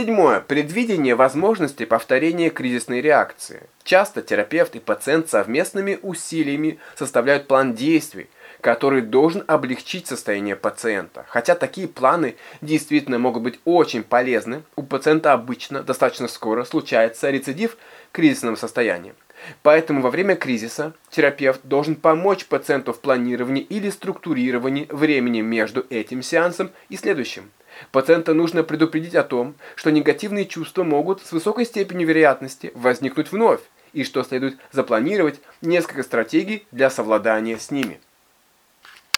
Седьмое. Предвидение возможности повторения кризисной реакции. Часто терапевт и пациент совместными усилиями составляют план действий, который должен облегчить состояние пациента. Хотя такие планы действительно могут быть очень полезны, у пациента обычно достаточно скоро случается рецидив кризисного состояния. Поэтому во время кризиса терапевт должен помочь пациенту в планировании или структурировании времени между этим сеансом и следующим. Пациента нужно предупредить о том, что негативные чувства могут с высокой степенью вероятности возникнуть вновь, и что следует запланировать несколько стратегий для совладания с ними.